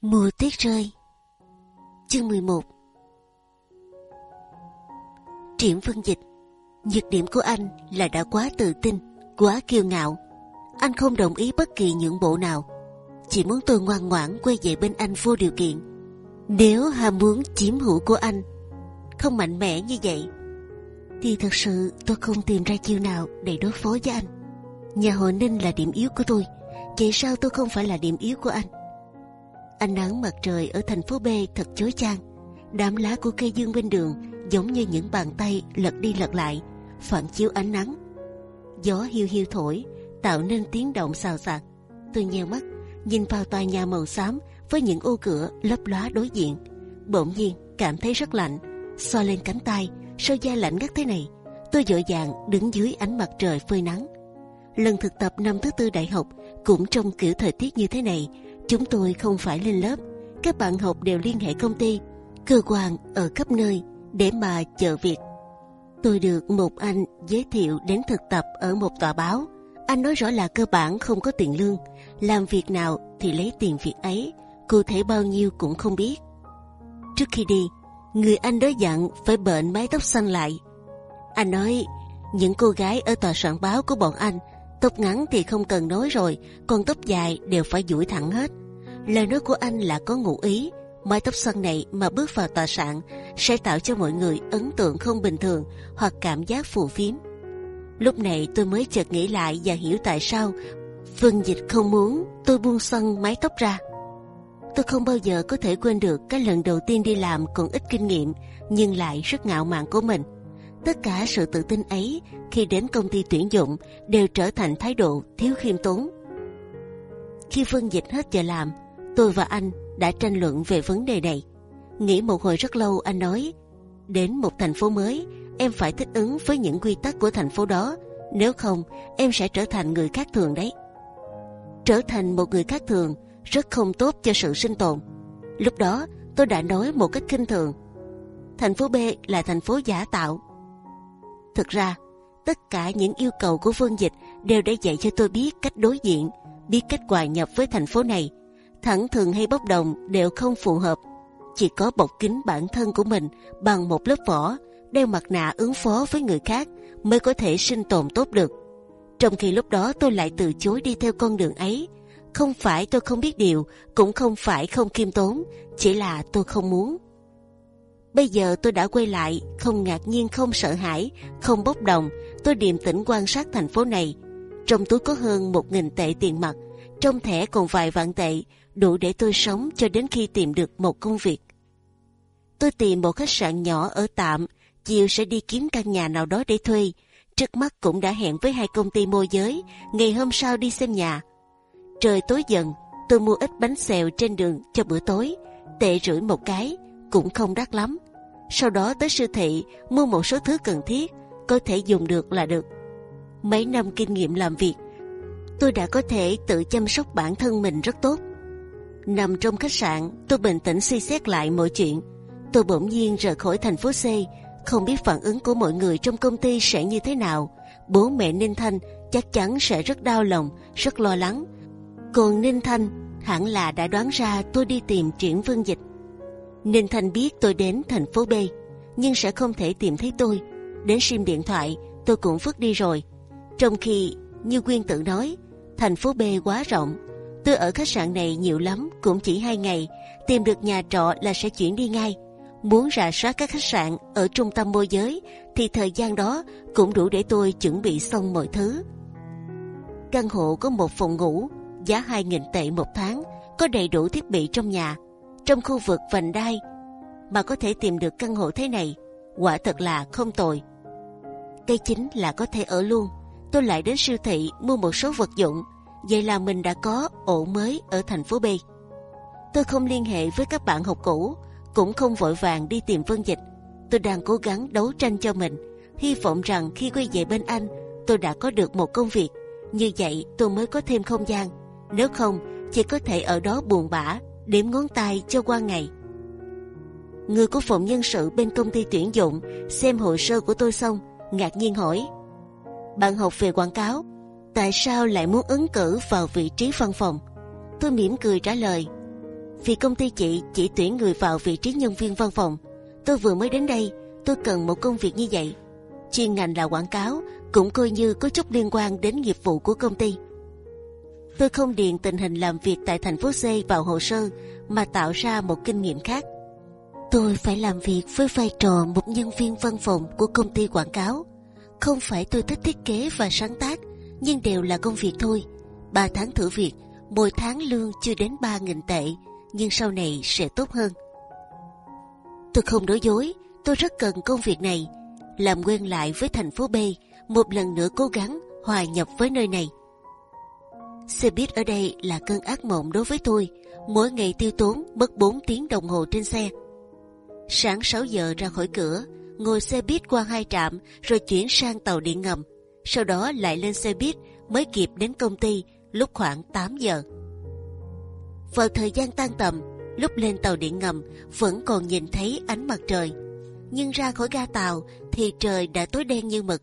Mùa tuyết rơi Chương 11 Triển Vân Dịch Nhược điểm của anh là đã quá tự tin, quá kiêu ngạo. Anh không đồng ý bất kỳ những bộ nào. Chỉ muốn tôi ngoan ngoãn quay về bên anh vô điều kiện. Nếu ham muốn chiếm hữu của anh không mạnh mẽ như vậy, thì thật sự tôi không tìm ra chiêu nào để đối phó với anh. Nhà hội Ninh là điểm yếu của tôi, vậy sao tôi không phải là điểm yếu của anh? Ánh nắng mặt trời ở thành phố B thật chói chang. Đám lá của cây dương bên đường giống như những bàn tay lật đi lật lại, phản chiếu ánh nắng. Gió hiu hiu thổi, tạo nên tiếng động xào xạc. Tôi nheo mắt, nhìn vào tòa nhà màu xám với những ô cửa lấp lóa đối diện. Bỗng nhiên cảm thấy rất lạnh, xoa lên cánh tay, sao da lạnh ngắt thế này? Tôi dội dàng đứng dưới ánh mặt trời phơi nắng. Lần thực tập năm thứ tư đại học cũng trong kiểu thời tiết như thế này Chúng tôi không phải lên lớp, các bạn học đều liên hệ công ty, cơ quan ở khắp nơi để mà chờ việc. Tôi được một anh giới thiệu đến thực tập ở một tòa báo. Anh nói rõ là cơ bản không có tiền lương, làm việc nào thì lấy tiền việc ấy, cụ thể bao nhiêu cũng không biết. Trước khi đi, người anh đó dặn phải bệnh mái tóc xanh lại. Anh nói những cô gái ở tòa soạn báo của bọn anh tóc ngắn thì không cần nói rồi, còn tóc dài đều phải duỗi thẳng hết. Lời nói của anh là có ngụ ý, mái tóc xoăn này mà bước vào tòa soạn sẽ tạo cho mọi người ấn tượng không bình thường hoặc cảm giác phù phiếm. Lúc này tôi mới chợt nghĩ lại và hiểu tại sao Vương Dịch không muốn tôi buông xoăn mái tóc ra. Tôi không bao giờ có thể quên được cái lần đầu tiên đi làm còn ít kinh nghiệm nhưng lại rất ngạo mạn của mình. Tất cả sự tự tin ấy khi đến công ty tuyển dụng đều trở thành thái độ thiếu khiêm tốn. Khi phương Dịch hết giờ làm, tôi và anh đã tranh luận về vấn đề này. Nghĩ một hồi rất lâu, anh nói: đến một thành phố mới, em phải thích ứng với những quy tắc của thành phố đó. Nếu không, em sẽ trở thành người khác thường đấy. Trở thành một người khác thường rất không tốt cho sự sinh tồn. Lúc đó, tôi đã nói một cách kinh thường. Thành phố B là thành phố giả tạo. Thực ra, tất cả những yêu cầu của vương Dịch đều đã dạy cho tôi biết cách đối diện, biết cách hòa nhập với thành phố này thẳng thường hay bốc đồng đều không phù hợp. Chỉ có bọc kín bản thân của mình bằng một lớp vỏ, đeo mặt nạ ứng phó với người khác mới có thể sinh tồn tốt được. Trong khi lúc đó tôi lại từ chối đi theo con đường ấy. Không phải tôi không biết điều, cũng không phải không kiêm tốn, chỉ là tôi không muốn. Bây giờ tôi đã quay lại, không ngạc nhiên, không sợ hãi, không bốc đồng. Tôi điềm tĩnh quan sát thành phố này. Trong túi có hơn một nghìn tệ tiền mặt, trong thẻ còn vài vạn tệ đủ để tôi sống cho đến khi tìm được một công việc. Tôi tìm một khách sạn nhỏ ở tạm, chiều sẽ đi kiếm căn nhà nào đó để thuê. Trước mắt cũng đã hẹn với hai công ty môi giới, ngày hôm sau đi xem nhà. Trời tối dần, tôi mua ít bánh xèo trên đường cho bữa tối, tệ rưỡi một cái, cũng không đắt lắm. Sau đó tới siêu thị mua một số thứ cần thiết, có thể dùng được là được. Mấy năm kinh nghiệm làm việc, tôi đã có thể tự chăm sóc bản thân mình rất tốt. Nằm trong khách sạn, tôi bình tĩnh suy xét lại mọi chuyện. Tôi bỗng nhiên rời khỏi thành phố C, không biết phản ứng của mọi người trong công ty sẽ như thế nào. Bố mẹ Ninh Thanh chắc chắn sẽ rất đau lòng, rất lo lắng. Còn Ninh Thanh hẳn là đã đoán ra tôi đi tìm Triển Vương Dịch. Ninh Thanh biết tôi đến thành phố B, nhưng sẽ không thể tìm thấy tôi. Đến sim điện thoại, tôi cũng vứt đi rồi. Trong khi như Quyên tự nói, thành phố B quá rộng, Tôi ở khách sạn này nhiều lắm cũng chỉ hai ngày, tìm được nhà trọ là sẽ chuyển đi ngay. Muốn rà soát các khách sạn ở trung tâm môi giới thì thời gian đó cũng đủ để tôi chuẩn bị xong mọi thứ. Căn hộ có một phòng ngủ, giá 2.000 tệ một tháng, có đầy đủ thiết bị trong nhà. Trong khu vực vành đai mà có thể tìm được căn hộ thế này, quả thật là không tồi. Cây chính là có thể ở luôn. Tôi lại đến siêu thị mua một số vật dụng vậy là mình đã có ổ mới ở thành phố B. Tôi không liên hệ với các bạn học cũ, cũng không vội vàng đi tìm Vân Dịch. Tôi đang cố gắng đấu tranh cho mình, hy vọng rằng khi quay về bên anh, tôi đã có được một công việc. Như vậy tôi mới có thêm không gian. Nếu không, chỉ có thể ở đó buồn bã, điểm ngón tay cho qua ngày. Người của phòng nhân sự bên công ty tuyển dụng xem hồ sơ của tôi xong, ngạc nhiên hỏi: bạn học về quảng cáo tại sao lại muốn ứng cử vào vị trí văn phòng? Tôi mỉm cười trả lời, Vì công ty chị chỉ tuyển người vào vị trí nhân viên văn phòng. Tôi vừa mới đến đây, tôi cần một công việc như vậy. Chuyên ngành là quảng cáo, cũng coi như có chút liên quan đến nghiệp vụ của công ty. Tôi không điền tình hình làm việc tại thành phố C vào hồ sơ mà tạo ra một kinh nghiệm khác. Tôi phải làm việc với vai trò một nhân viên văn phòng của công ty quảng cáo. Không phải tôi thích thiết kế và sáng tác, nhưng đều là công việc thôi. 3 tháng thử việc, mỗi tháng lương chưa đến 3.000 tệ, nhưng sau này sẽ tốt hơn. Tôi không nói dối, tôi rất cần công việc này. Làm quen lại với thành phố B, một lần nữa cố gắng hòa nhập với nơi này. Xe buýt ở đây là cơn ác mộng đối với tôi. Mỗi ngày tiêu tốn mất 4 tiếng đồng hồ trên xe. Sáng 6 giờ ra khỏi cửa, ngồi xe buýt qua hai trạm, rồi chuyển sang tàu điện ngầm. Sau đó lại lên xe buýt mới kịp đến công ty lúc khoảng 8 giờ. Vào thời gian tan tầm, lúc lên tàu điện ngầm vẫn còn nhìn thấy ánh mặt trời, nhưng ra khỏi ga tàu thì trời đã tối đen như mực.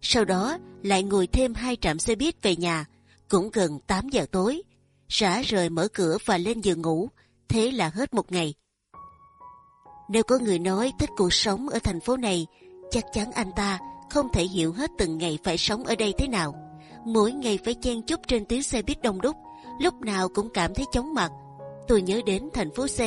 Sau đó lại ngồi thêm hai trạm xe buýt về nhà, cũng gần 8 giờ tối. Rã rời mở cửa và lên giường ngủ, thế là hết một ngày. Nếu có người nói thích cuộc sống ở thành phố này, chắc chắn anh ta không thể hiểu hết từng ngày phải sống ở đây thế nào. Mỗi ngày phải chen chúc trên tuyến xe buýt đông đúc, lúc nào cũng cảm thấy chóng mặt. Tôi nhớ đến thành phố C,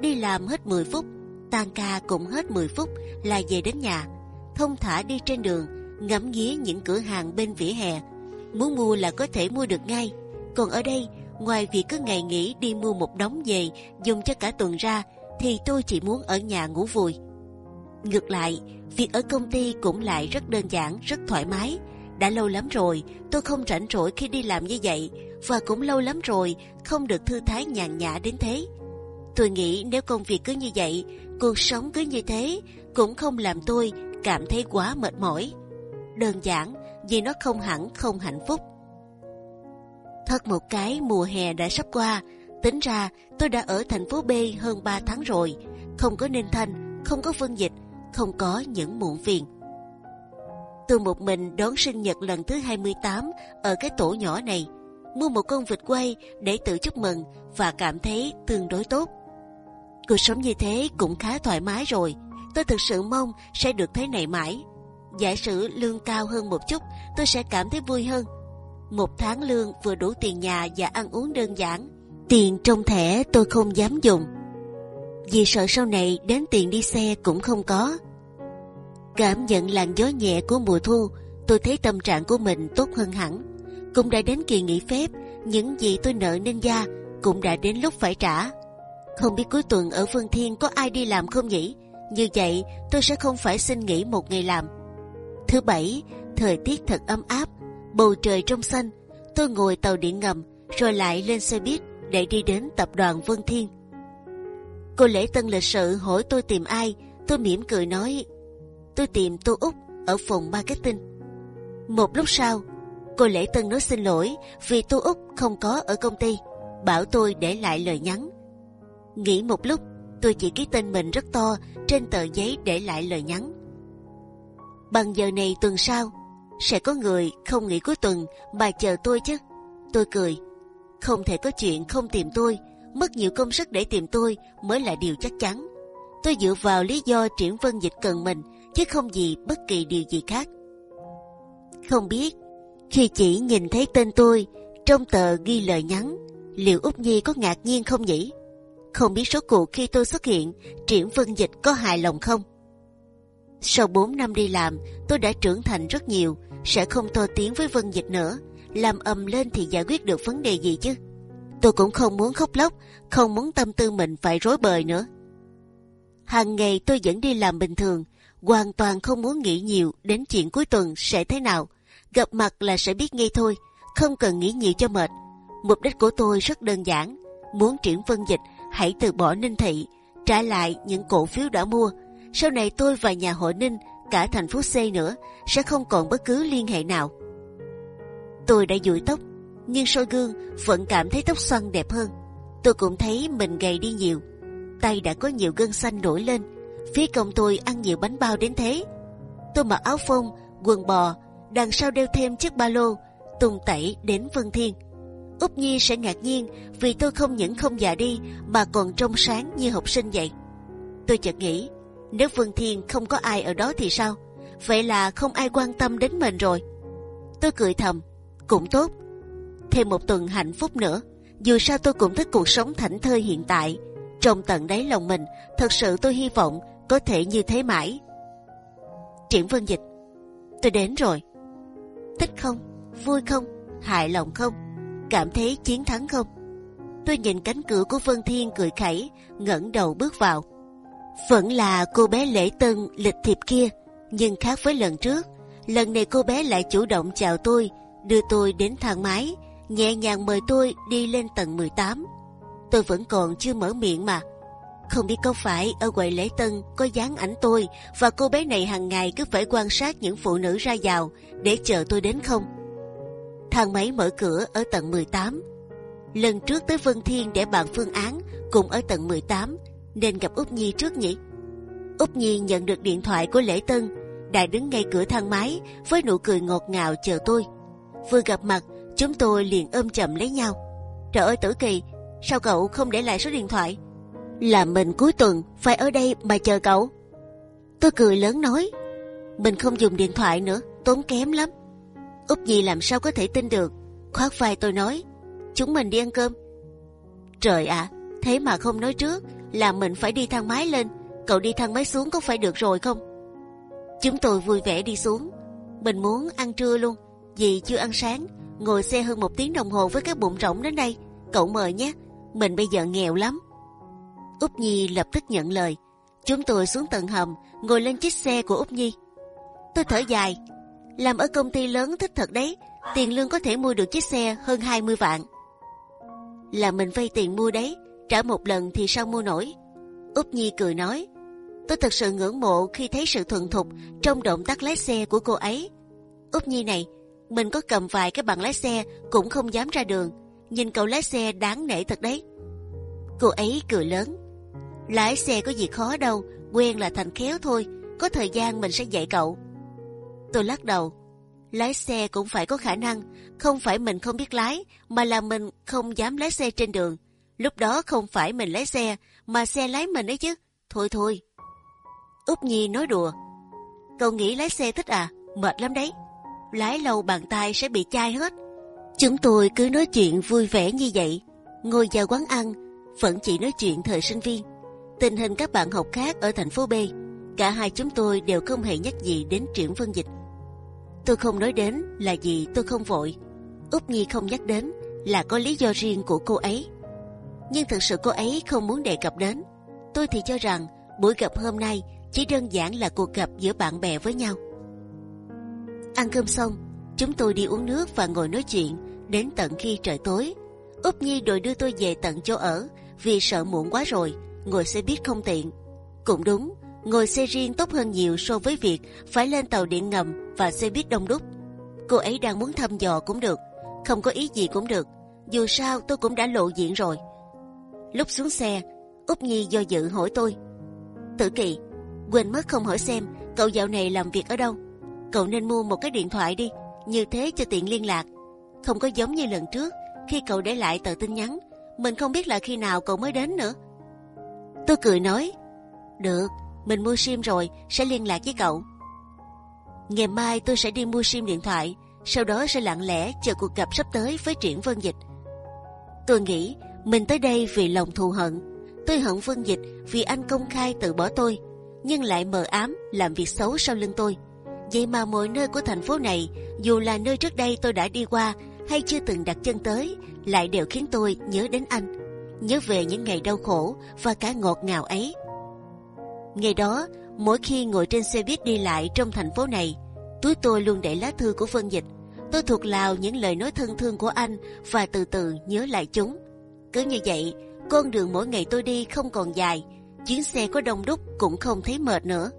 đi làm hết 10 phút, tan ca cũng hết 10 phút là về đến nhà. Thông thả đi trên đường, ngắm nghía những cửa hàng bên vỉa hè. Muốn mua là có thể mua được ngay. Còn ở đây, ngoài việc cứ ngày nghỉ đi mua một đống về dùng cho cả tuần ra, thì tôi chỉ muốn ở nhà ngủ vùi. Ngược lại, việc ở công ty cũng lại rất đơn giản, rất thoải mái. Đã lâu lắm rồi, tôi không rảnh rỗi khi đi làm như vậy, và cũng lâu lắm rồi không được thư thái nhàn nhã đến thế. Tôi nghĩ nếu công việc cứ như vậy, cuộc sống cứ như thế, cũng không làm tôi cảm thấy quá mệt mỏi. Đơn giản vì nó không hẳn không hạnh phúc. Thật một cái mùa hè đã sắp qua, tính ra tôi đã ở thành phố B hơn 3 tháng rồi, không có nên Thanh, không có Vân Dịch, không có những muộn phiền. Tôi một mình đón sinh nhật lần thứ 28 ở cái tổ nhỏ này, mua một con vịt quay để tự chúc mừng và cảm thấy tương đối tốt. Cuộc sống như thế cũng khá thoải mái rồi. Tôi thực sự mong sẽ được thế này mãi. Giả sử lương cao hơn một chút, tôi sẽ cảm thấy vui hơn. Một tháng lương vừa đủ tiền nhà và ăn uống đơn giản. Tiền trong thẻ tôi không dám dùng, vì sợ sau này đến tiền đi xe cũng không có. Cảm nhận làn gió nhẹ của mùa thu, tôi thấy tâm trạng của mình tốt hơn hẳn. Cũng đã đến kỳ nghỉ phép, những gì tôi nợ nên gia cũng đã đến lúc phải trả. Không biết cuối tuần ở phương Thiên có ai đi làm không nhỉ? Như vậy tôi sẽ không phải xin nghỉ một ngày làm. Thứ bảy, thời tiết thật ấm áp, bầu trời trong xanh. Tôi ngồi tàu điện ngầm, rồi lại lên xe buýt để đi đến tập đoàn Vân Thiên. Cô lễ tân lịch sự hỏi tôi tìm ai, tôi mỉm cười nói tôi tìm Tô Úc ở phòng marketing. Một lúc sau, cô lễ tân nói xin lỗi vì Tô Úc không có ở công ty, bảo tôi để lại lời nhắn. Nghĩ một lúc, tôi chỉ ký tên mình rất to trên tờ giấy để lại lời nhắn. Bằng giờ này tuần sau, sẽ có người không nghỉ cuối tuần mà chờ tôi chứ. Tôi cười, không thể có chuyện không tìm tôi, mất nhiều công sức để tìm tôi mới là điều chắc chắn. Tôi dựa vào lý do triển vân dịch cần mình chứ không gì bất kỳ điều gì khác. Không biết khi chỉ nhìn thấy tên tôi trong tờ ghi lời nhắn, liệu úc nhi có ngạc nhiên không nhỉ? Không biết số cuộc khi tôi xuất hiện, triển vân dịch có hài lòng không? Sau 4 năm đi làm, tôi đã trưởng thành rất nhiều, sẽ không to tiếng với vân dịch nữa. Làm ầm lên thì giải quyết được vấn đề gì chứ? Tôi cũng không muốn khóc lóc, không muốn tâm tư mình phải rối bời nữa. Hàng ngày tôi vẫn đi làm bình thường, hoàn toàn không muốn nghĩ nhiều đến chuyện cuối tuần sẽ thế nào. Gặp mặt là sẽ biết ngay thôi, không cần nghĩ nhiều cho mệt. Mục đích của tôi rất đơn giản, muốn triển vân dịch, hãy từ bỏ Ninh Thị, trả lại những cổ phiếu đã mua. Sau này tôi và nhà hội Ninh, cả thành phố C nữa, sẽ không còn bất cứ liên hệ nào. Tôi đã dụi tóc, nhưng soi gương vẫn cảm thấy tóc xoăn đẹp hơn. Tôi cũng thấy mình gầy đi nhiều, tay đã có nhiều gân xanh nổi lên Phía công tôi ăn nhiều bánh bao đến thế. Tôi mặc áo phông, quần bò, đằng sau đeo thêm chiếc ba lô, tung tẩy đến Vân Thiên. Úc Nhi sẽ ngạc nhiên vì tôi không những không già đi mà còn trong sáng như học sinh vậy. Tôi chợt nghĩ nếu Vân Thiên không có ai ở đó thì sao? Vậy là không ai quan tâm đến mình rồi. Tôi cười thầm, cũng tốt. Thêm một tuần hạnh phúc nữa. Dù sao tôi cũng thích cuộc sống thảnh thơi hiện tại. Trong tận đáy lòng mình, thật sự tôi hy vọng có thể như thế mãi. Triển Vân Dịch, tôi đến rồi. Thích không? Vui không? Hài lòng không? Cảm thấy chiến thắng không? Tôi nhìn cánh cửa của Vân Thiên cười khẩy, ngẩng đầu bước vào. Vẫn là cô bé lễ tân lịch thiệp kia, nhưng khác với lần trước, lần này cô bé lại chủ động chào tôi, đưa tôi đến thang máy, nhẹ nhàng mời tôi đi lên tầng 18. Tôi vẫn còn chưa mở miệng mà. Không biết có phải ở quầy lễ tân có dán ảnh tôi và cô bé này hàng ngày cứ phải quan sát những phụ nữ ra vào để chờ tôi đến không? Thang máy mở cửa ở tầng 18. Lần trước tới Vân Thiên để bàn phương án cùng ở tầng 18 nên gặp Úc Nhi trước nhỉ? Úc Nhi nhận được điện thoại của Lễ Tân, đã đứng ngay cửa thang máy với nụ cười ngọt ngào chờ tôi. Vừa gặp mặt, chúng tôi liền ôm chậm lấy nhau. Trời ơi Tử Kỳ, sao cậu không để lại số điện thoại? Là mình cuối tuần phải ở đây mà chờ cậu. Tôi cười lớn nói, mình không dùng điện thoại nữa, tốn kém lắm. Úc Nhi làm sao có thể tin được? khoác vai tôi nói, chúng mình đi ăn cơm. Trời ạ, à, thế mà không nói trước, là mình phải đi thang máy lên, cậu đi thang máy xuống có phải được rồi không? Chúng tôi vui vẻ đi xuống. Mình muốn ăn trưa luôn, vì chưa ăn sáng, ngồi xe hơn một tiếng đồng hồ với cái bụng rỗng đến đây. Cậu mời nhé, mình bây giờ nghèo lắm. Úc Nhi lập tức nhận lời. Chúng tôi xuống tầng hầm, ngồi lên chiếc xe của Úc Nhi. Tôi thở dài, làm ở công ty lớn thích thật đấy, tiền lương có thể mua được chiếc xe hơn 20 vạn. Là mình vay tiền mua đấy, trả một lần thì sao mua nổi? úp Nhi cười nói, tôi thật sự ngưỡng mộ khi thấy sự thuần thục trong động tác lái xe của cô ấy. úp Nhi này, mình có cầm vài cái bằng lái xe cũng không dám ra đường. Nhìn cậu lái xe đáng nể thật đấy. Cô ấy cười lớn, lái xe có gì khó đâu, quen là thành khéo thôi. Có thời gian mình sẽ dạy cậu. Tôi lắc đầu, lái xe cũng phải có khả năng, không phải mình không biết lái, mà là mình không dám lái xe trên đường Lúc đó không phải mình lái xe, mà xe lái mình ấy chứ. Thôi thôi. Úc Nhi nói đùa. Cậu nghĩ lái xe thích à? Mệt lắm đấy. Lái lâu bàn tay sẽ bị chai hết. Chúng tôi cứ nói chuyện vui vẻ như vậy. Ngồi vào quán ăn, vẫn chỉ nói chuyện thời sinh viên. Tình hình các bạn học khác ở thành phố B, cả hai chúng tôi đều không hề nhắc gì đến triển vân dịch. Tôi không nói đến là vì tôi không vội. Úc Nhi không nhắc đến là có lý do riêng của cô ấy nhưng thực sự cô ấy không muốn đề cập đến. Tôi thì cho rằng buổi gặp hôm nay chỉ đơn giản là cuộc gặp giữa bạn bè với nhau. Ăn cơm xong, chúng tôi đi uống nước và ngồi nói chuyện đến tận khi trời tối. Úc Nhi đòi đưa tôi về tận chỗ ở vì sợ muộn quá rồi, ngồi xe buýt không tiện. Cũng đúng, ngồi xe riêng tốt hơn nhiều so với việc phải lên tàu điện ngầm và xe buýt đông đúc. Cô ấy đang muốn thăm dò cũng được, không có ý gì cũng được. Dù sao tôi cũng đã lộ diện rồi. Lúc xuống xe, Úc Nhi do dự hỏi tôi: Tử Kỳ, quên mất không hỏi xem cậu dạo này làm việc ở đâu. Cậu nên mua một cái điện thoại đi, như thế cho tiện liên lạc. Không có giống như lần trước khi cậu để lại tờ tin nhắn, mình không biết là khi nào cậu mới đến nữa. Tôi cười nói: Được, mình mua sim rồi, sẽ liên lạc với cậu. Ngày mai tôi sẽ đi mua sim điện thoại, sau đó sẽ lặng lẽ chờ cuộc gặp sắp tới với Triển Vân Dịch. Tôi nghĩ mình tới đây vì lòng thù hận. Tôi hận Vân Dịch vì anh công khai từ bỏ tôi, nhưng lại mờ ám làm việc xấu sau lưng tôi. Vậy mà mọi nơi của thành phố này, dù là nơi trước đây tôi đã đi qua hay chưa từng đặt chân tới, lại đều khiến tôi nhớ đến anh, nhớ về những ngày đau khổ và cả ngọt ngào ấy. Ngày đó, mỗi khi ngồi trên xe buýt đi lại trong thành phố này, túi tôi luôn để lá thư của Vân Dịch. Tôi thuộc lào những lời nói thân thương của anh và từ từ nhớ lại chúng. Cứ như vậy, con đường mỗi ngày tôi đi không còn dài, chuyến xe có đông đúc cũng không thấy mệt nữa.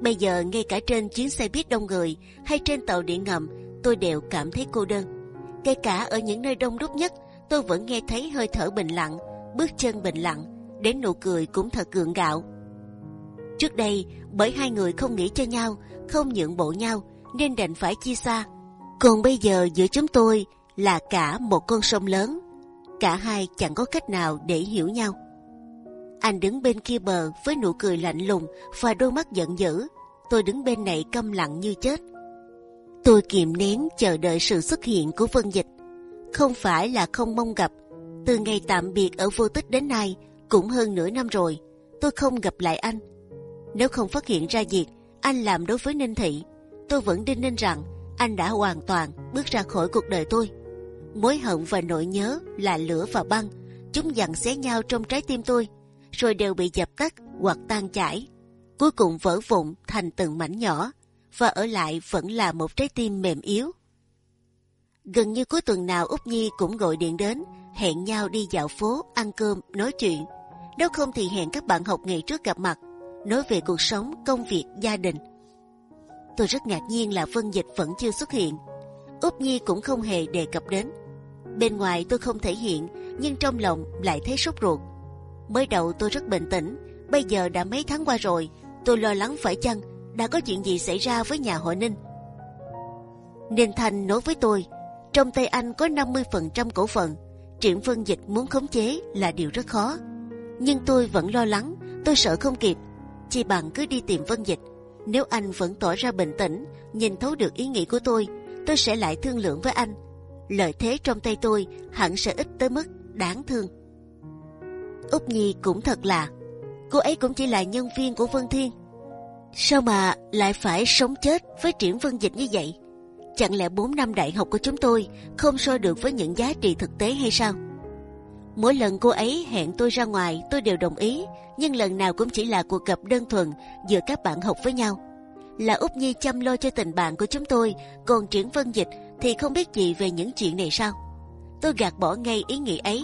Bây giờ ngay cả trên chuyến xe buýt đông người hay trên tàu điện ngầm, tôi đều cảm thấy cô đơn. Kể cả ở những nơi đông đúc nhất, tôi vẫn nghe thấy hơi thở bình lặng, bước chân bình lặng, đến nụ cười cũng thật gượng gạo. Trước đây, bởi hai người không nghĩ cho nhau, không nhượng bộ nhau, nên đành phải chia xa. Còn bây giờ giữa chúng tôi là cả một con sông lớn. Cả hai chẳng có cách nào để hiểu nhau. Anh đứng bên kia bờ với nụ cười lạnh lùng và đôi mắt giận dữ. Tôi đứng bên này câm lặng như chết. Tôi kiềm nén chờ đợi sự xuất hiện của Vân Dịch. Không phải là không mong gặp. Từ ngày tạm biệt ở vô tích đến nay cũng hơn nửa năm rồi. Tôi không gặp lại anh. Nếu không phát hiện ra việc anh làm đối với Ninh Thị, tôi vẫn đinh ninh rằng anh đã hoàn toàn bước ra khỏi cuộc đời tôi. Mối hận và nỗi nhớ là lửa và băng, chúng dằn xé nhau trong trái tim tôi, rồi đều bị dập tắt hoặc tan chảy, cuối cùng vỡ vụn thành từng mảnh nhỏ và ở lại vẫn là một trái tim mềm yếu. Gần như cuối tuần nào Úc Nhi cũng gọi điện đến, hẹn nhau đi dạo phố, ăn cơm, nói chuyện. Nếu không thì hẹn các bạn học ngày trước gặp mặt, nói về cuộc sống, công việc, gia đình. Tôi rất ngạc nhiên là Vân Dịch vẫn chưa xuất hiện. Úc Nhi cũng không hề đề cập đến. Bên ngoài tôi không thể hiện, nhưng trong lòng lại thấy sốt ruột. Mới đầu tôi rất bình tĩnh, bây giờ đã mấy tháng qua rồi, tôi lo lắng phải chăng đã có chuyện gì xảy ra với nhà họ Ninh. Ninh Thành nói với tôi, trong tay anh có 50% cổ phần, triển phân dịch muốn khống chế là điều rất khó. Nhưng tôi vẫn lo lắng, tôi sợ không kịp. chi bằng cứ đi tìm Vân Dịch. Nếu anh vẫn tỏ ra bình tĩnh, nhìn thấu được ý nghĩ của tôi, tôi sẽ lại thương lượng với anh. Lợi thế trong tay tôi hẳn sẽ ít tới mức đáng thương. Úc Nhi cũng thật là, cô ấy cũng chỉ là nhân viên của Vân Thiên Sao mà lại phải sống chết với triển vân dịch như vậy? Chẳng lẽ 4 năm đại học của chúng tôi không so được với những giá trị thực tế hay sao? Mỗi lần cô ấy hẹn tôi ra ngoài tôi đều đồng ý, nhưng lần nào cũng chỉ là cuộc gặp đơn thuần giữa các bạn học với nhau. Là Úc Nhi chăm lo cho tình bạn của chúng tôi, còn triển vân dịch thì không biết gì về những chuyện này sao? Tôi gạt bỏ ngay ý nghĩ ấy,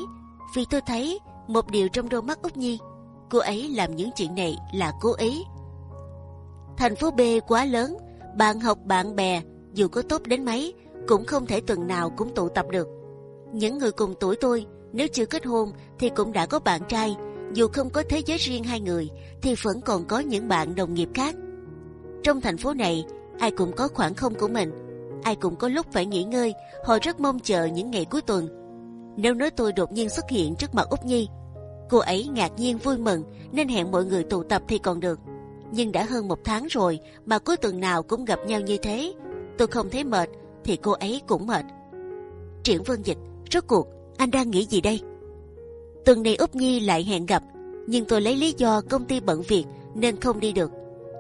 vì tôi thấy một điều trong đôi mắt Úc Nhi, cô ấy làm những chuyện này là cố ý Thành phố B quá lớn, bạn học bạn bè dù có tốt đến mấy cũng không thể tuần nào cũng tụ tập được. Những người cùng tuổi tôi nếu chưa kết hôn thì cũng đã có bạn trai, dù không có thế giới riêng hai người thì vẫn còn có những bạn đồng nghiệp khác. Trong thành phố này, ai cũng có khoảng không của mình, ai cũng có lúc phải nghỉ ngơi. Họ rất mong chờ những ngày cuối tuần. Nếu nói tôi đột nhiên xuất hiện trước mặt Úc Nhi, cô ấy ngạc nhiên vui mừng nên hẹn mọi người tụ tập thì còn được nhưng đã hơn một tháng rồi mà cuối tuần nào cũng gặp nhau như thế. Tôi không thấy mệt thì cô ấy cũng mệt. Triển Vân Dịch, rốt cuộc anh đang nghĩ gì đây? Tuần này Úc Nhi lại hẹn gặp, nhưng tôi lấy lý do công ty bận việc nên không đi được.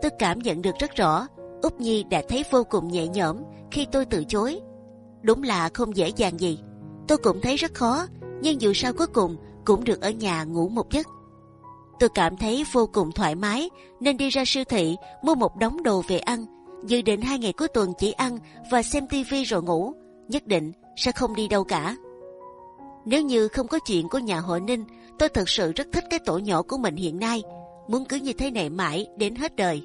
Tôi cảm nhận được rất rõ, Úc Nhi đã thấy vô cùng nhẹ nhõm khi tôi từ chối. Đúng là không dễ dàng gì. Tôi cũng thấy rất khó, nhưng dù sao cuối cùng cũng được ở nhà ngủ một giấc. Tôi cảm thấy vô cùng thoải mái nên đi ra siêu thị mua một đống đồ về ăn. Dự định hai ngày cuối tuần chỉ ăn và xem tivi rồi ngủ, nhất định sẽ không đi đâu cả. Nếu như không có chuyện của nhà hội Ninh, tôi thật sự rất thích cái tổ nhỏ của mình hiện nay, muốn cứ như thế này mãi đến hết đời.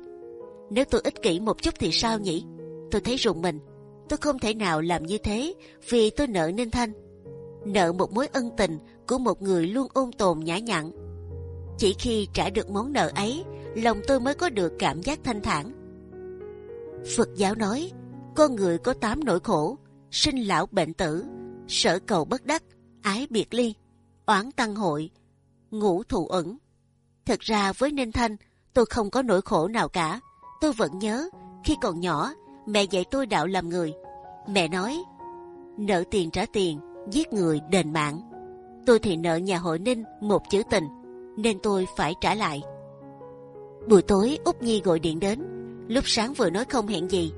Nếu tôi ích kỷ một chút thì sao nhỉ? Tôi thấy rùng mình. Tôi không thể nào làm như thế vì tôi nợ Ninh Thanh, nợ một mối ân tình của một người luôn ôn tồn nhã nhặn chỉ khi trả được món nợ ấy, lòng tôi mới có được cảm giác thanh thản. Phật giáo nói, con người có tám nỗi khổ: sinh lão bệnh tử, sở cầu bất đắc, ái biệt ly, oán tăng hội, ngũ thụ ẩn. Thật ra với Ninh Thanh, tôi không có nỗi khổ nào cả. Tôi vẫn nhớ khi còn nhỏ, mẹ dạy tôi đạo làm người. Mẹ nói, nợ tiền trả tiền, giết người đền mạng. Tôi thì nợ nhà hội Ninh một chữ tình nên tôi phải trả lại. Buổi tối Úc Nhi gọi điện đến, lúc sáng vừa nói không hẹn gì,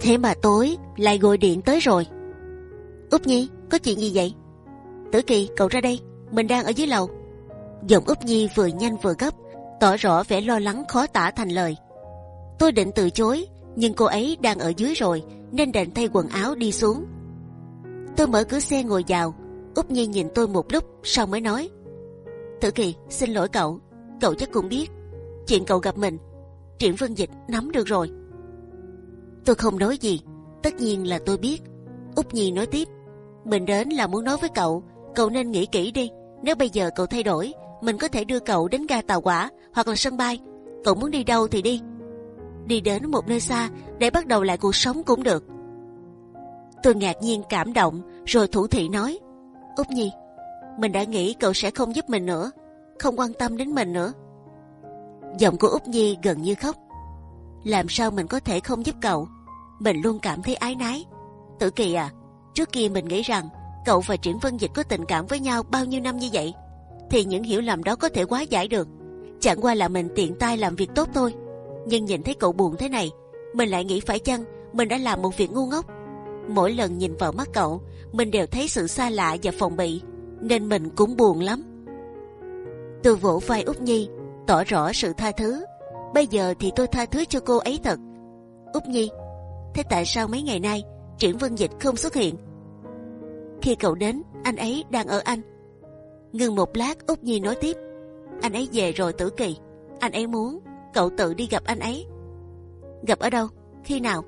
thế mà tối lại gọi điện tới rồi. Úc Nhi, có chuyện gì vậy? Tử Kỳ, cậu ra đây, mình đang ở dưới lầu. Giọng Úc Nhi vừa nhanh vừa gấp, tỏ rõ vẻ lo lắng khó tả thành lời. Tôi định từ chối, nhưng cô ấy đang ở dưới rồi, nên định thay quần áo đi xuống. Tôi mở cửa xe ngồi vào, Úc Nhi nhìn tôi một lúc, sau mới nói: Tử Kỳ, xin lỗi cậu. Cậu chắc cũng biết chuyện cậu gặp mình, Triển Vân Dịch nắm được rồi. Tôi không nói gì, tất nhiên là tôi biết. Úc Nhi nói tiếp, mình đến là muốn nói với cậu, cậu nên nghĩ kỹ đi. Nếu bây giờ cậu thay đổi, mình có thể đưa cậu đến ga tàu hỏa hoặc là sân bay. Cậu muốn đi đâu thì đi, đi đến một nơi xa để bắt đầu lại cuộc sống cũng được. Tôi ngạc nhiên cảm động, rồi thủ thị nói: Úc Nhi, mình đã nghĩ cậu sẽ không giúp mình nữa, không quan tâm đến mình nữa. Giọng của Úc Nhi gần như khóc. Làm sao mình có thể không giúp cậu? Mình luôn cảm thấy ái nái. Tử Kỳ à, trước kia mình nghĩ rằng cậu và Triển Vân Dịch có tình cảm với nhau bao nhiêu năm như vậy, thì những hiểu lầm đó có thể quá giải được. Chẳng qua là mình tiện tay làm việc tốt thôi. Nhưng nhìn thấy cậu buồn thế này, mình lại nghĩ phải chăng mình đã làm một việc ngu ngốc. Mỗi lần nhìn vào mắt cậu, mình đều thấy sự xa lạ và phòng bị, nên mình cũng buồn lắm. Tôi vỗ vai Úc Nhi, tỏ rõ sự tha thứ. Bây giờ thì tôi tha thứ cho cô ấy thật. Úc Nhi, thế tại sao mấy ngày nay Triển Vân Dịch không xuất hiện? Khi cậu đến, anh ấy đang ở Anh. Ngừng một lát, Úc Nhi nói tiếp: anh ấy về rồi Tử Kỳ, anh ấy muốn cậu tự đi gặp anh ấy. Gặp ở đâu? Khi nào?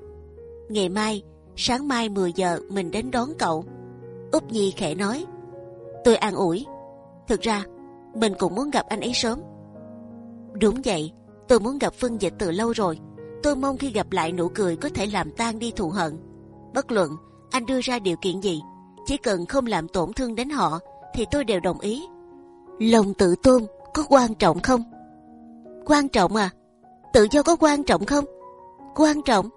Ngày mai, sáng mai 10 giờ mình đến đón cậu. Úp Nhi khẽ nói. Tôi an ủi. Thực ra, mình cũng muốn gặp anh ấy sớm. Đúng vậy, tôi muốn gặp Phương Dịch từ lâu rồi. Tôi mong khi gặp lại nụ cười có thể làm tan đi thù hận. Bất luận anh đưa ra điều kiện gì, chỉ cần không làm tổn thương đến họ, thì tôi đều đồng ý. Lòng tự tôn có quan trọng không? Quan trọng à? Tự do có quan trọng không? Quan trọng.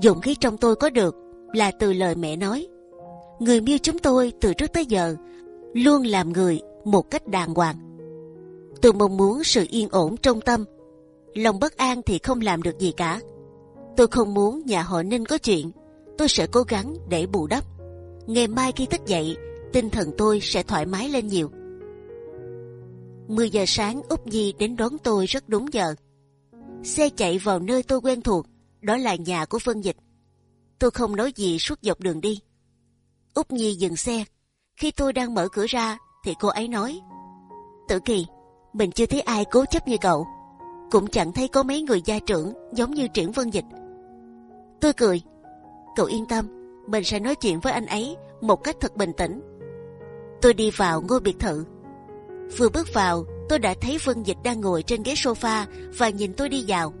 Dụng khí trong tôi có được là từ lời mẹ nói. Người miêu chúng tôi từ trước tới giờ luôn làm người một cách đàng hoàng. Tôi mong muốn sự yên ổn trong tâm. Lòng bất an thì không làm được gì cả. Tôi không muốn nhà họ Ninh có chuyện. Tôi sẽ cố gắng để bù đắp. Ngày mai khi thức dậy, tinh thần tôi sẽ thoải mái lên nhiều. 10 giờ sáng Úc Nhi đến đón tôi rất đúng giờ. Xe chạy vào nơi tôi quen thuộc, đó là nhà của Vân Dịch. Tôi không nói gì suốt dọc đường đi. Úc Nhi dừng xe. Khi tôi đang mở cửa ra, thì cô ấy nói: Tử Kỳ, mình chưa thấy ai cố chấp như cậu, cũng chẳng thấy có mấy người gia trưởng giống như Triển Vân Dịch. Tôi cười. Cậu yên tâm, mình sẽ nói chuyện với anh ấy một cách thật bình tĩnh. Tôi đi vào ngôi biệt thự Vừa bước vào, tôi đã thấy Vân Dịch đang ngồi trên ghế sofa và nhìn tôi đi vào.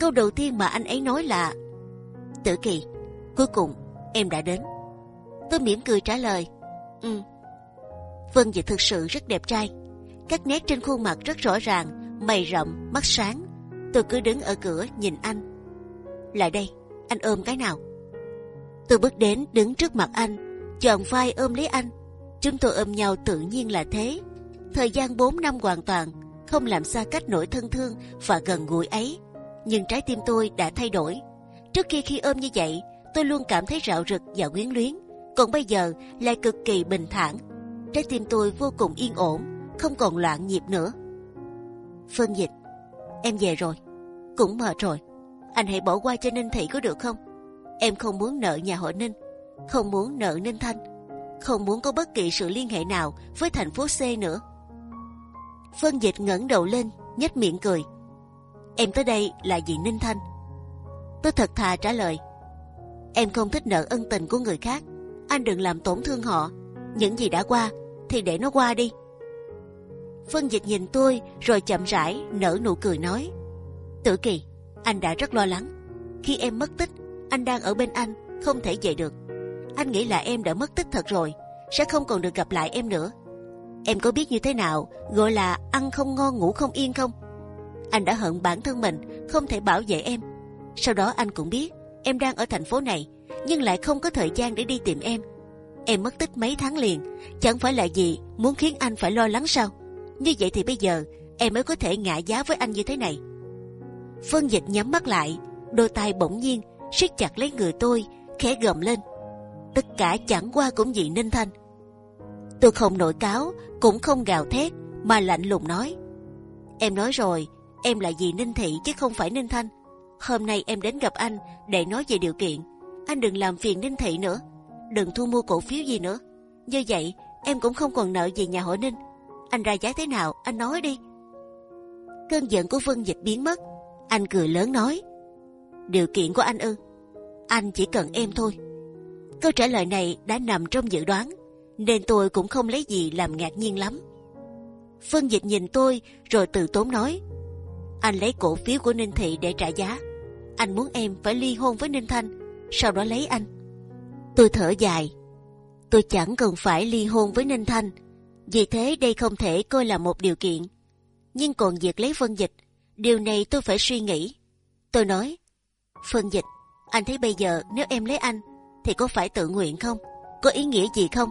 Câu đầu tiên mà anh ấy nói là Tử Kỳ, cuối cùng em đã đến. Tôi mỉm cười trả lời, ừ. Vân Dịch thực sự rất đẹp trai, các nét trên khuôn mặt rất rõ ràng, mày rậm, mắt sáng. Tôi cứ đứng ở cửa nhìn anh. Lại đây, anh ôm cái nào. Tôi bước đến đứng trước mặt anh, chọn vai ôm lấy anh. Chúng tôi ôm nhau tự nhiên là thế thời gian 4 năm hoàn toàn, không làm xa cách nỗi thân thương và gần gũi ấy. Nhưng trái tim tôi đã thay đổi. Trước kia khi ôm như vậy, tôi luôn cảm thấy rạo rực và quyến luyến. Còn bây giờ lại cực kỳ bình thản. Trái tim tôi vô cùng yên ổn, không còn loạn nhịp nữa. Phương Dịch, em về rồi. Cũng mệt rồi. Anh hãy bỏ qua cho Ninh Thị có được không? Em không muốn nợ nhà họ Ninh. Không muốn nợ Ninh Thanh. Không muốn có bất kỳ sự liên hệ nào với thành phố C nữa. Phân Dịch ngẩng đầu lên, nhếch miệng cười. Em tới đây là vì Ninh Thanh. Tôi thật thà trả lời. Em không thích nợ ân tình của người khác. Anh đừng làm tổn thương họ. Những gì đã qua thì để nó qua đi. Phân Dịch nhìn tôi rồi chậm rãi nở nụ cười nói: Tử Kỳ, anh đã rất lo lắng. Khi em mất tích, anh đang ở bên anh, không thể về được. Anh nghĩ là em đã mất tích thật rồi, sẽ không còn được gặp lại em nữa Em có biết như thế nào gọi là ăn không ngon ngủ không yên không? Anh đã hận bản thân mình không thể bảo vệ em. Sau đó anh cũng biết em đang ở thành phố này nhưng lại không có thời gian để đi tìm em. Em mất tích mấy tháng liền, chẳng phải là gì muốn khiến anh phải lo lắng sao? Như vậy thì bây giờ em mới có thể ngã giá với anh như thế này. Phân Dịch nhắm mắt lại, đôi tay bỗng nhiên siết chặt lấy người tôi, khẽ gầm lên. Tất cả chẳng qua cũng vì Ninh Thanh Tôi không nổi cáo, cũng không gào thét, mà lạnh lùng nói: Em nói rồi, em là dì Ninh Thị chứ không phải Ninh Thanh. Hôm nay em đến gặp anh để nói về điều kiện. Anh đừng làm phiền Ninh Thị nữa, đừng thu mua cổ phiếu gì nữa. Như vậy em cũng không còn nợ gì nhà họ Ninh. Anh ra giá thế nào, anh nói đi. Cơn giận của Vân Dịch biến mất, anh cười lớn nói: Điều kiện của anh ư? Anh chỉ cần em thôi. Câu trả lời này đã nằm trong dự đoán nên tôi cũng không lấy gì làm ngạc nhiên lắm. Phân Dịch nhìn tôi rồi từ tốn nói: anh lấy cổ phiếu của Ninh Thị để trả giá. Anh muốn em phải ly hôn với Ninh Thanh, sau đó lấy anh. Tôi thở dài. Tôi chẳng cần phải ly hôn với Ninh Thanh, vì thế đây không thể coi là một điều kiện. Nhưng còn việc lấy phân Dịch, điều này tôi phải suy nghĩ. Tôi nói, phân Dịch, anh thấy bây giờ nếu em lấy anh, thì có phải tự nguyện không? Có ý nghĩa gì không?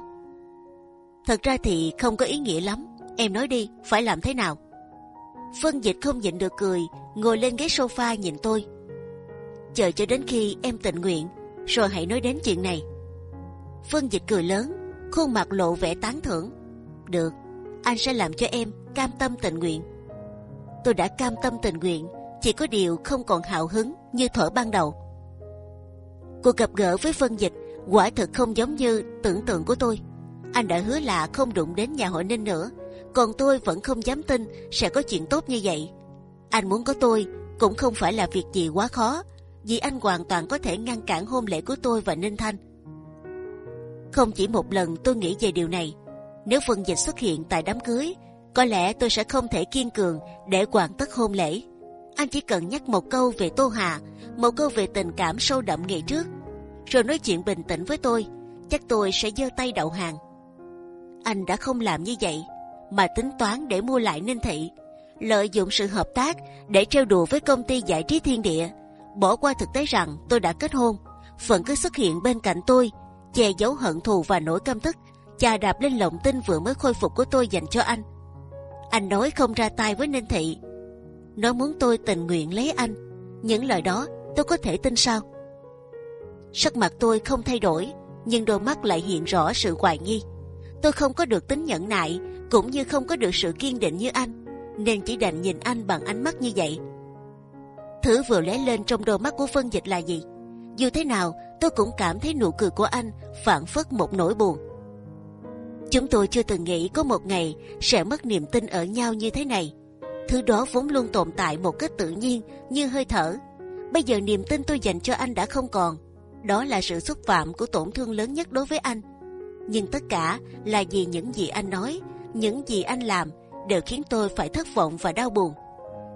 Thật ra thì không có ý nghĩa lắm. Em nói đi, phải làm thế nào? phân Dịch không nhịn được cười, ngồi lên ghế sofa nhìn tôi. Chờ cho đến khi em tình nguyện, rồi hãy nói đến chuyện này. phân Dịch cười lớn, khuôn mặt lộ vẻ tán thưởng. Được, anh sẽ làm cho em cam tâm tình nguyện. Tôi đã cam tâm tình nguyện, chỉ có điều không còn hào hứng như thở ban đầu. Cuộc gặp gỡ với phân Dịch quả thực không giống như tưởng tượng của tôi. Anh đã hứa là không đụng đến nhà họ Ninh nữa, còn tôi vẫn không dám tin sẽ có chuyện tốt như vậy. Anh muốn có tôi cũng không phải là việc gì quá khó, vì anh hoàn toàn có thể ngăn cản hôn lễ của tôi và Ninh Thanh. Không chỉ một lần tôi nghĩ về điều này. Nếu Vân Dịch xuất hiện tại đám cưới, có lẽ tôi sẽ không thể kiên cường để hoàn tất hôn lễ. Anh chỉ cần nhắc một câu về Tô Hà, một câu về tình cảm sâu đậm ngày trước, rồi nói chuyện bình tĩnh với tôi, chắc tôi sẽ giơ tay đậu hàng. Anh đã không làm như vậy, mà tính toán để mua lại Ninh Thị, lợi dụng sự hợp tác để trêu đùa với công ty giải trí thiên địa, bỏ qua thực tế rằng tôi đã kết hôn, vẫn cứ xuất hiện bên cạnh tôi, che giấu hận thù và nỗi căm tức, chà đạp lên lòng tin vừa mới khôi phục của tôi dành cho anh. Anh nói không ra tay với Ninh Thị, nói muốn tôi tình nguyện lấy anh. Những lời đó tôi có thể tin sao? Sắc mặt tôi không thay đổi, nhưng đôi mắt lại hiện rõ sự hoài nghi. Tôi không có được tính nhẫn nại, cũng như không có được sự kiên định như anh, nên chỉ đành nhìn anh bằng ánh mắt như vậy. Thứ vừa lóe lên trong đôi mắt của Phân Dịch là gì? Dù thế nào, tôi cũng cảm thấy nụ cười của anh phản phất một nỗi buồn. Chúng tôi chưa từng nghĩ có một ngày sẽ mất niềm tin ở nhau như thế này. Thứ đó vốn luôn tồn tại một cách tự nhiên như hơi thở. Bây giờ niềm tin tôi dành cho anh đã không còn. Đó là sự xúc phạm của tổn thương lớn nhất đối với anh. Nhưng tất cả là vì những gì anh nói, những gì anh làm đều khiến tôi phải thất vọng và đau buồn.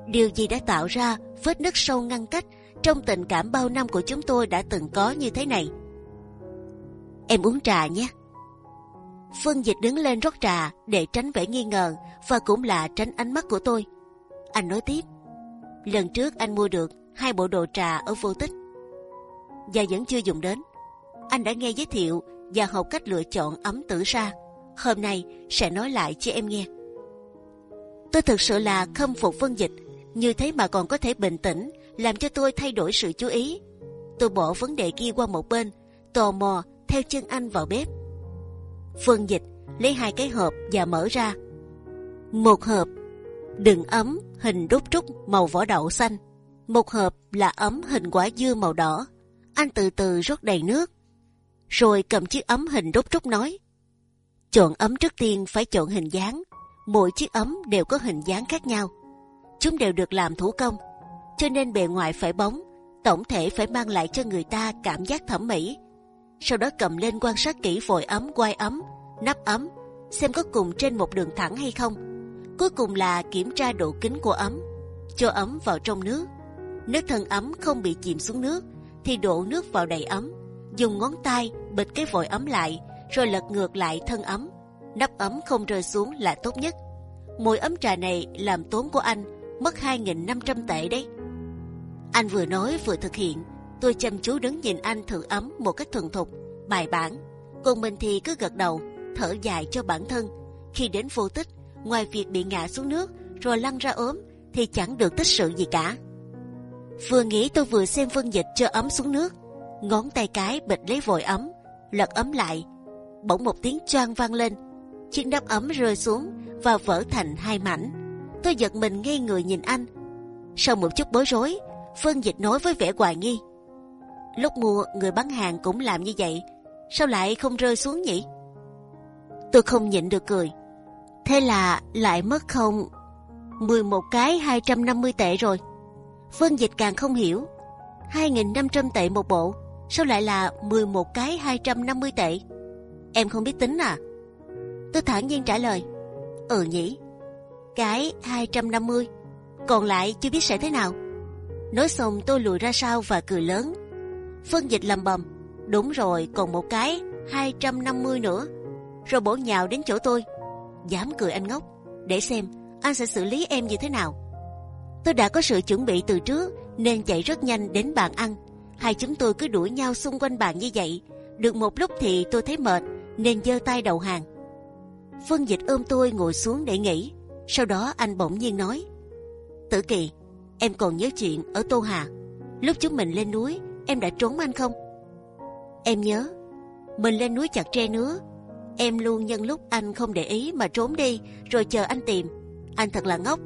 Điều gì đã tạo ra vết nứt sâu ngăn cách trong tình cảm bao năm của chúng tôi đã từng có như thế này? Em uống trà nhé. Phương Dịch đứng lên rót trà để tránh vẻ nghi ngờ và cũng là tránh ánh mắt của tôi. Anh nói tiếp, lần trước anh mua được hai bộ đồ trà ở vô tích và vẫn chưa dùng đến. Anh đã nghe giới thiệu và học cách lựa chọn ấm tử ra. Hôm nay sẽ nói lại cho em nghe. Tôi thực sự là khâm phục Vân Dịch, như thế mà còn có thể bình tĩnh, làm cho tôi thay đổi sự chú ý. Tôi bỏ vấn đề kia qua một bên, tò mò theo chân anh vào bếp. Vân Dịch lấy hai cái hộp và mở ra. Một hộp đựng ấm hình đúc trúc màu vỏ đậu xanh, một hộp là ấm hình quả dưa màu đỏ. Anh từ từ rót đầy nước, rồi cầm chiếc ấm hình đúc trúc nói: chọn ấm trước tiên phải chọn hình dáng. Mỗi chiếc ấm đều có hình dáng khác nhau. Chúng đều được làm thủ công, cho nên bề ngoài phải bóng, tổng thể phải mang lại cho người ta cảm giác thẩm mỹ. Sau đó cầm lên quan sát kỹ vội ấm, quai ấm, nắp ấm, xem có cùng trên một đường thẳng hay không Cuối cùng là kiểm tra độ kín của ấm, cho ấm vào trong nước. Nếu thân ấm không bị chìm xuống nước, thì đổ nước vào đầy ấm. Dùng ngón tay bịt cái vội ấm lại, rồi lật ngược lại thân ấm. Nắp ấm không rơi xuống là tốt nhất. Mỗi ấm trà này làm tốn của anh mất 2.500 tệ đấy. Anh vừa nói vừa thực hiện. Tôi chăm chú đứng nhìn anh thử ấm một cách thuần thục, bài bản. Còn mình thì cứ gật đầu, thở dài cho bản thân. Khi đến vô tích, ngoài việc bị ngã xuống nước rồi lăn ra ốm thì chẳng được tích sự gì cả. Vừa nghĩ tôi vừa xem phân dịch cho ấm xuống nước, ngón tay cái bịch lấy vội ấm, lật ấm lại, bỗng một tiếng choang vang lên, chiếc nắp ấm rơi xuống và vỡ thành hai mảnh. Tôi giật mình ngay người nhìn anh. Sau một chút bối rối, phương dịch nói với vẻ hoài nghi: lúc mua người bán hàng cũng làm như vậy, sao lại không rơi xuống nhỉ? Tôi không nhịn được cười thế là lại mất không 11 cái 250 tệ rồi. phương Dịch càng không hiểu, 2.500 tệ một bộ, sao lại là 11 cái 250 tệ? Em không biết tính à? Tôi thản nhiên trả lời, ừ nhỉ, cái 250, còn lại chưa biết sẽ thế nào. Nói xong tôi lùi ra sau và cười lớn. phân Dịch lầm bầm, Đúng rồi, còn một cái 250 nữa. Rồi bổ nhào đến chỗ tôi. Dám cười anh ngốc. Để xem anh sẽ xử lý em như thế nào. Tôi đã có sự chuẩn bị từ trước nên chạy rất nhanh đến bàn ăn. Hai chúng tôi cứ đuổi nhau xung quanh bàn như vậy. Được một lúc thì tôi thấy mệt nên giơ tay đầu hàng. Phương Dịch ôm tôi ngồi xuống để nghỉ. Sau đó anh bỗng nhiên nói: Tử Kỳ, em còn nhớ chuyện ở Tô Hà. Lúc chúng mình lên núi, em đã trốn anh không? Em nhớ, mình lên núi chặt tre nữa, Em luôn nhân lúc anh không để ý mà trốn đi, rồi chờ anh tìm. Anh thật là ngốc.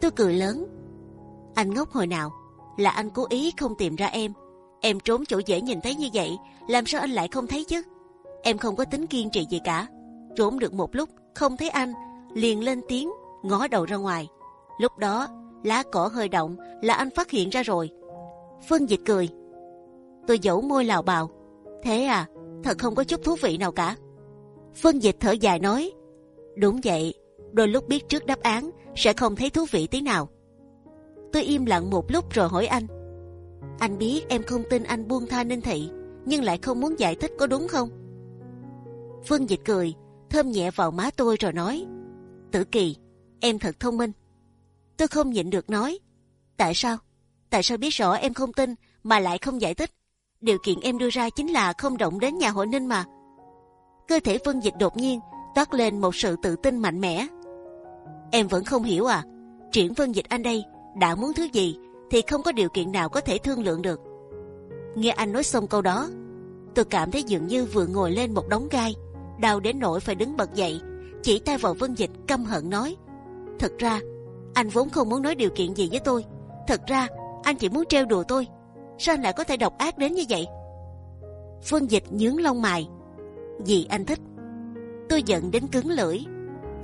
Tôi cười lớn. Anh ngốc hồi nào? Là anh cố ý không tìm ra em. Em trốn chỗ dễ nhìn thấy như vậy, làm sao anh lại không thấy chứ? Em không có tính kiên trì gì cả. Trốn được một lúc, không thấy anh, liền lên tiếng, ngó đầu ra ngoài. Lúc đó, lá cỏ hơi động là anh phát hiện ra rồi. Phương Dịch cười. Tôi dẫu môi lào bào. Thế à, thật không có chút thú vị nào cả. Phương Dịch thở dài nói. Đúng vậy, đôi lúc biết trước đáp án sẽ không thấy thú vị tí nào. Tôi im lặng một lúc rồi hỏi anh. Anh biết em không tin anh buông tha Ninh Thị, nhưng lại không muốn giải thích có đúng không? Phương Dịch cười, thơm nhẹ vào má tôi rồi nói: Tử Kỳ, em thật thông minh. Tôi không nhịn được nói: Tại sao? Tại sao biết rõ em không tin mà lại không giải thích? Điều kiện em đưa ra chính là không động đến nhà hội ninh mà. Cơ thể Phương Dịch đột nhiên toát lên một sự tự tin mạnh mẽ. Em vẫn không hiểu à? Triển Vân Dịch anh đây đã muốn thứ gì thì không có điều kiện nào có thể thương lượng được. Nghe anh nói xong câu đó, tôi cảm thấy dường như vừa ngồi lên một đống gai, đau đến nỗi phải đứng bật dậy, chỉ tay vào Vân Dịch căm hận nói: thật ra anh vốn không muốn nói điều kiện gì với tôi. Thật ra anh chỉ muốn trêu đùa tôi. Sao anh lại có thể độc ác đến như vậy? Phương Dịch nhướng lông mày. Vì anh thích. Tôi giận đến cứng lưỡi,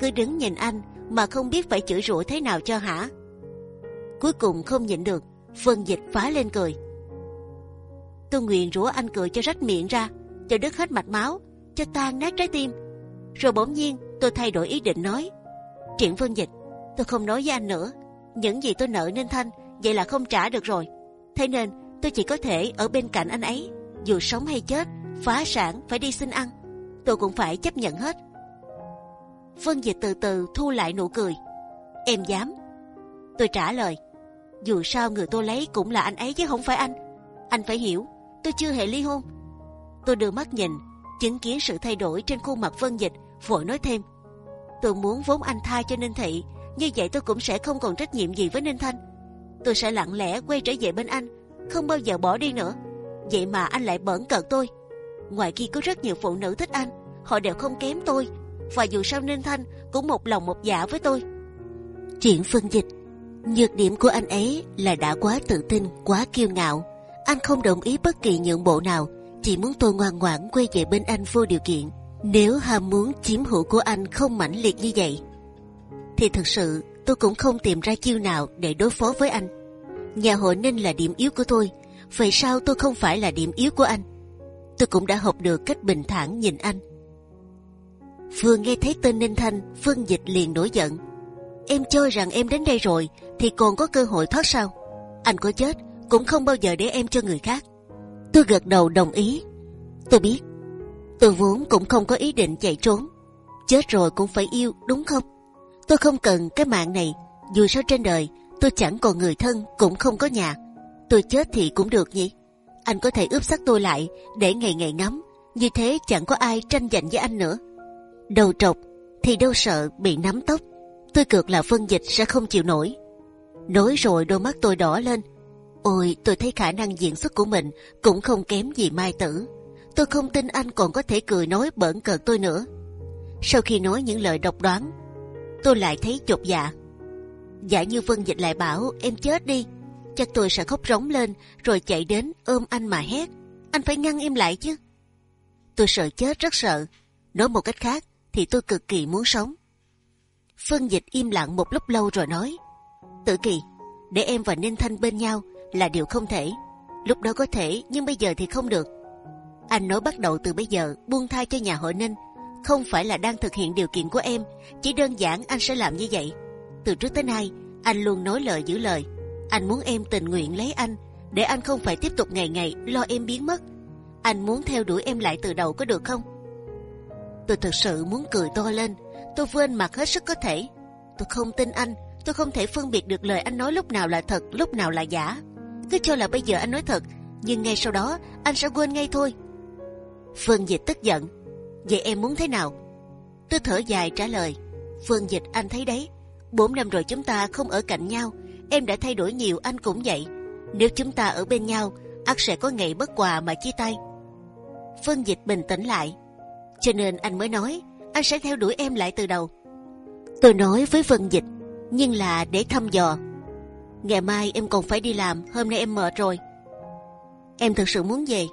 cứ đứng nhìn anh mà không biết phải chửi rủa thế nào cho hả? Cuối cùng không nhịn được, vân Dịch phá lên cười. Tôi nguyện rủa anh cười cho rách miệng ra, cho đứt hết mạch máu, cho tan nát trái tim. Rồi bỗng nhiên tôi thay đổi ý định nói: Triển vân Dịch, tôi không nói với anh nữa. Những gì tôi nợ nên Thanh, vậy là không trả được rồi. Thế nên tôi chỉ có thể ở bên cạnh anh ấy, dù sống hay chết, phá sản phải đi xin ăn, tôi cũng phải chấp nhận hết. vân Dịch từ từ thu lại nụ cười. Em dám? Tôi trả lời. Dù sao người tôi lấy cũng là anh ấy chứ không phải anh. Anh phải hiểu, tôi chưa hề ly hôn. Tôi đưa mắt nhìn, chứng kiến sự thay đổi trên khuôn mặt Vân Dịch, vội nói thêm. Tôi muốn vốn anh tha cho Ninh Thị, như vậy tôi cũng sẽ không còn trách nhiệm gì với Ninh Thanh. Tôi sẽ lặng lẽ quay trở về bên anh, không bao giờ bỏ đi nữa. Vậy mà anh lại bẩn cợt tôi. Ngoài kia có rất nhiều phụ nữ thích anh, họ đều không kém tôi. Và dù sao Ninh Thanh cũng một lòng một dạ với tôi. Chuyện phân dịch, nhược điểm của anh ấy là đã quá tự tin, quá kiêu ngạo. Anh không đồng ý bất kỳ nhượng bộ nào, chỉ muốn tôi ngoan ngoãn quay về bên anh vô điều kiện. Nếu ham muốn chiếm hữu của anh không mãnh liệt như vậy, thì thực sự tôi cũng không tìm ra chiêu nào để đối phó với anh. Nhà hội nên là điểm yếu của tôi, vậy sao tôi không phải là điểm yếu của anh? Tôi cũng đã học được cách bình thản nhìn anh. Vừa nghe thấy tên Ninh Thanh, Phương Dịch liền nổi giận. Em cho rằng em đến đây rồi thì còn có cơ hội thoát sao? Anh có chết cũng không bao giờ để em cho người khác. Tôi gật đầu đồng ý. Tôi biết, tôi vốn cũng không có ý định chạy trốn. Chết rồi cũng phải yêu, đúng không? Tôi không cần cái mạng này. Dù sao trên đời tôi chẳng còn người thân, cũng không có nhà. Tôi chết thì cũng được nhỉ? Anh có thể ướp xác tôi lại để ngày ngày ngắm. Như thế chẳng có ai tranh giành với anh nữa. Đầu trọc thì đâu sợ bị nắm tóc. Tôi cược là phân dịch sẽ không chịu nổi. Nói rồi đôi mắt tôi đỏ lên. Ôi, tôi thấy khả năng diễn xuất của mình cũng không kém gì Mai Tử. Tôi không tin anh còn có thể cười nói bẩn cợt tôi nữa. Sau khi nói những lời độc đoán, tôi lại thấy chột dạ. Giả như Vân Dịch lại bảo em chết đi, chắc tôi sẽ khóc rống lên rồi chạy đến ôm anh mà hét. Anh phải ngăn em lại chứ. Tôi sợ chết rất sợ. Nói một cách khác thì tôi cực kỳ muốn sống. Vân Dịch im lặng một lúc lâu rồi nói: tự Kỳ, để em và Ninh Thanh bên nhau là điều không thể. Lúc đó có thể nhưng bây giờ thì không được. Anh nói bắt đầu từ bây giờ buông tha cho nhà hội Ninh không phải là đang thực hiện điều kiện của em, chỉ đơn giản anh sẽ làm như vậy. Từ trước tới nay, anh luôn nói lời giữ lời. Anh muốn em tình nguyện lấy anh, để anh không phải tiếp tục ngày ngày lo em biến mất. Anh muốn theo đuổi em lại từ đầu có được không? Tôi thực sự muốn cười to lên. Tôi vươn mặt hết sức có thể. Tôi không tin anh. Tôi không thể phân biệt được lời anh nói lúc nào là thật, lúc nào là giả. Cứ cho là bây giờ anh nói thật, nhưng ngay sau đó anh sẽ quên ngay thôi. Phương Dịch tức giận. Vậy em muốn thế nào? Tôi thở dài trả lời. Phương Dịch anh thấy đấy. Bốn năm rồi chúng ta không ở cạnh nhau. Em đã thay đổi nhiều anh cũng vậy. Nếu chúng ta ở bên nhau, ắt sẽ có ngày bất hòa mà chia tay. Phương Dịch bình tĩnh lại. Cho nên anh mới nói anh sẽ theo đuổi em lại từ đầu. Tôi nói với Phương Dịch, nhưng là để thăm dò. Ngày mai em còn phải đi làm, hôm nay em mệt rồi. Em thực sự muốn về.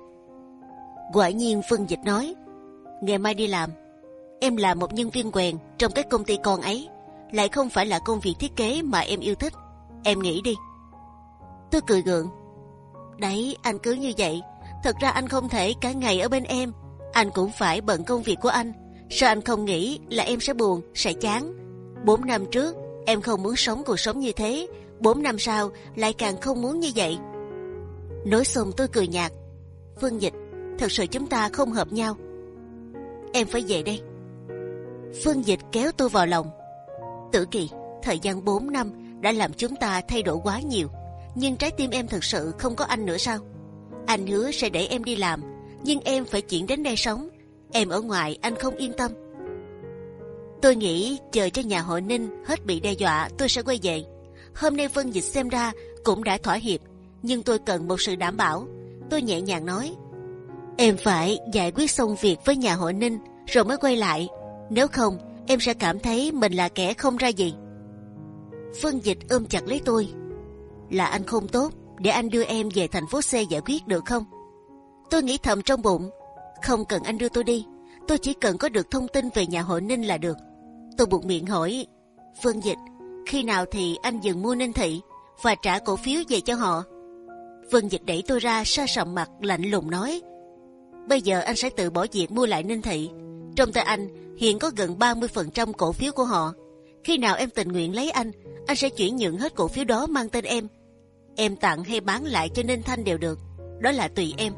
Quả nhiên Phương Dịch nói, ngày mai đi làm. Em là một nhân viên quèn trong cái công ty con ấy, lại không phải là công việc thiết kế mà em yêu thích. Em nghĩ đi. Tôi cười gượng. Đấy, anh cứ như vậy. Thật ra anh không thể cả ngày ở bên em. Anh cũng phải bận công việc của anh. Sao anh không nghĩ là em sẽ buồn, sẽ chán? Bốn năm trước em không muốn sống cuộc sống như thế. Bốn năm sau lại càng không muốn như vậy. Nói xong tôi cười nhạt. Phương Dịch, thật sự chúng ta không hợp nhau. Em phải về đây. Phương Dịch kéo tôi vào lòng. Tử Kỳ, thời gian 4 năm đã làm chúng ta thay đổi quá nhiều. Nhưng trái tim em thực sự không có anh nữa sao? Anh hứa sẽ để em đi làm, nhưng em phải chuyển đến đây sống. Em ở ngoài anh không yên tâm. Tôi nghĩ chờ cho nhà hội Ninh hết bị đe dọa tôi sẽ quay về. Hôm nay Vân Dịch xem ra cũng đã thỏa hiệp, nhưng tôi cần một sự đảm bảo. Tôi nhẹ nhàng nói, em phải giải quyết xong việc với nhà hội Ninh rồi mới quay lại. Nếu không, em sẽ cảm thấy mình là kẻ không ra gì. Vân Dịch ôm chặt lấy tôi, là anh không tốt, để anh đưa em về thành phố C giải quyết được không? Tôi nghĩ thầm trong bụng, không cần anh đưa tôi đi, tôi chỉ cần có được thông tin về nhà hội Ninh là được. Tôi buộc miệng hỏi, Phương Dịch, khi nào thì anh dừng mua Ninh Thị và trả cổ phiếu về cho họ? Phương Dịch đẩy tôi ra, sa sầm mặt lạnh lùng nói, bây giờ anh sẽ tự bỏ việc mua lại Ninh Thị. Trong tay anh hiện có gần 30% cổ phiếu của họ. Khi nào em tình nguyện lấy anh, anh sẽ chuyển nhượng hết cổ phiếu đó mang tên em. Em tặng hay bán lại cho Ninh Thanh đều được, đó là tùy em.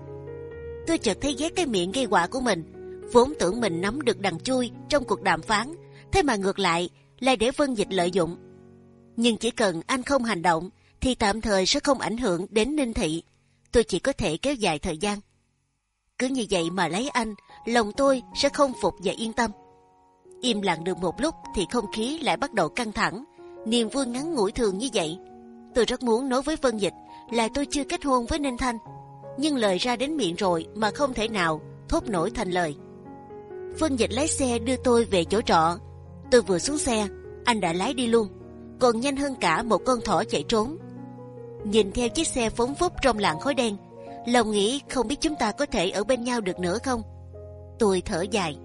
Tôi chợt thấy ghét cái miệng gây quả của mình, vốn tưởng mình nắm được đằng chui trong cuộc đàm phán, thế mà ngược lại lại để Vân Dịch lợi dụng. Nhưng chỉ cần anh không hành động, thì tạm thời sẽ không ảnh hưởng đến Ninh Thị. Tôi chỉ có thể kéo dài thời gian. Cứ như vậy mà lấy anh, lòng tôi sẽ không phục và yên tâm. Im lặng được một lúc thì không khí lại bắt đầu căng thẳng. Niềm vui ngắn ngủi thường như vậy. Tôi rất muốn nói với Vân Dịch là tôi chưa kết hôn với Ninh Thanh, nhưng lời ra đến miệng rồi mà không thể nào thốt nổi thành lời. Vân Dịch lái xe đưa tôi về chỗ trọ. Tôi vừa xuống xe, anh đã lái đi luôn, còn nhanh hơn cả một con thỏ chạy trốn. Nhìn theo chiếc xe phóng phúc trong làn khói đen, lòng nghĩ không biết chúng ta có thể ở bên nhau được nữa không. Tôi thở dài.